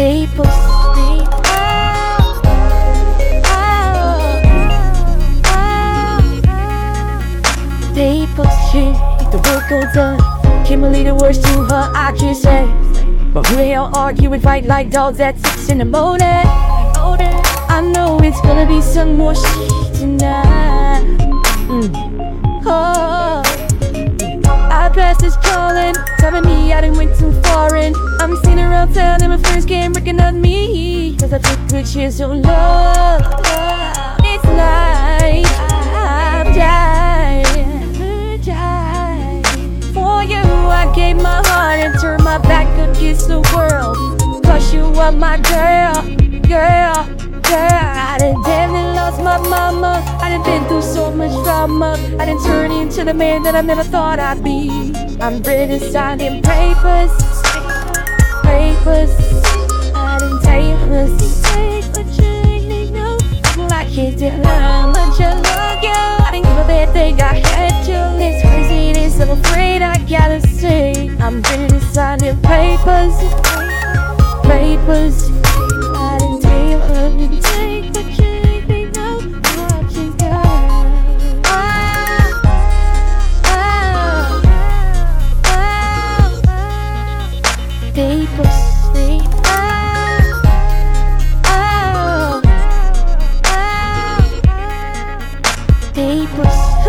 Naples. Naples, she, the work goes on. Can't believe the words to her I can say. But we all argue and fight like dogs at six in the morning? I know it's gonna be some more shit tonight. Mm. Oh. I passed this calling, telling me I didn't went too far in. I'm seen around town and my friends can't recognize me. Cause I took good shit so long. It's like I've died. died. For you, I gave my heart and turned my back against the world. Cause you are my girl, girl. Done my mama. I done been through so much drama. I done turned into the man that I never thought I'd be. I'm ready to sign them papers, papers. I done papers. But you ain't no I can't tell how much I love you. I didn't give a bad thing, I had to. This I'm afraid I gotta say. I'm ready to sign papers, papers. I what to take, but you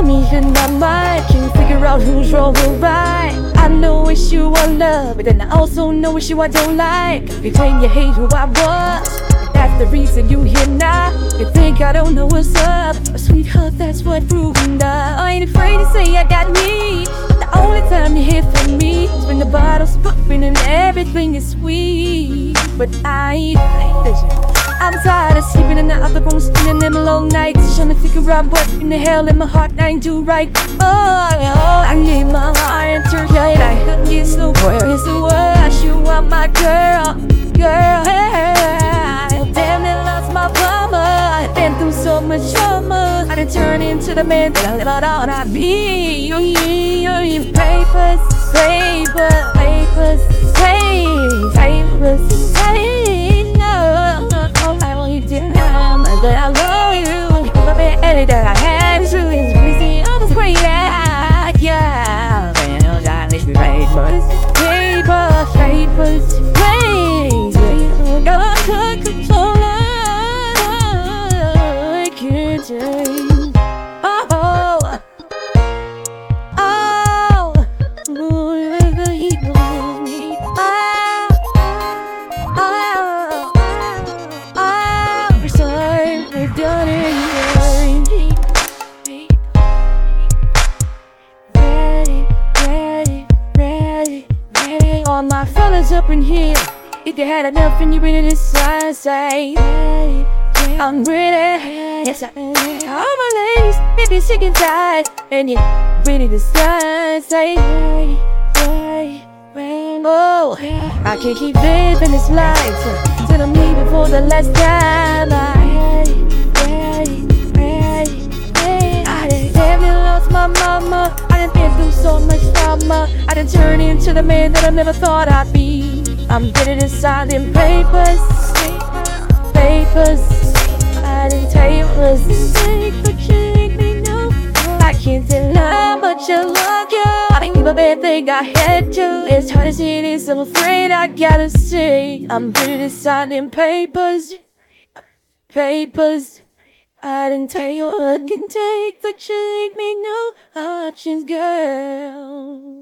I'm in my can't figure out who's wrong or right. I know it's you I love, but then I also know it's you I don't like. Claim you hate who I was. That's the reason you here now. You think I don't know what's up, sweetheart, that's what proving up. I ain't afraid to say I got me. The only time you're here for me when the bottle's popping and everything is sweet. But I listen. I'm tired of sleeping in the other room, spending them long nights, trying to figure out what in the hell in my heart I ain't do right. Oh, oh I need my heart turn right. I could get so where is the word? You are my girl, girl. Hey. Damn, they lost my. I've been through so much trauma. I done turned into the man that I never thought I'd be. You, you, you, papers, papers, my up in here. If you had enough and you ready to sign, say, ready, I'm ready. Yes, I am. All my ladies, if you're sick and tired and you're ready to sign, say. Oh, I can't keep living this life till I'm leaving for the last time. I ready, ready, ready, ready. I done damn near lost my mama. I done been through so much trauma. I done turned into the man that I never thought I'd be. I'm to sign them papers, papers. I didn't you what's mistake, but you ain't me no. I can't how much I love you. I give a bad thing, I had to. It's hard to see this, I'm afraid I gotta say. I'm to sign them papers, papers. I didn't tell you what can take, but you ain't me no options, girl.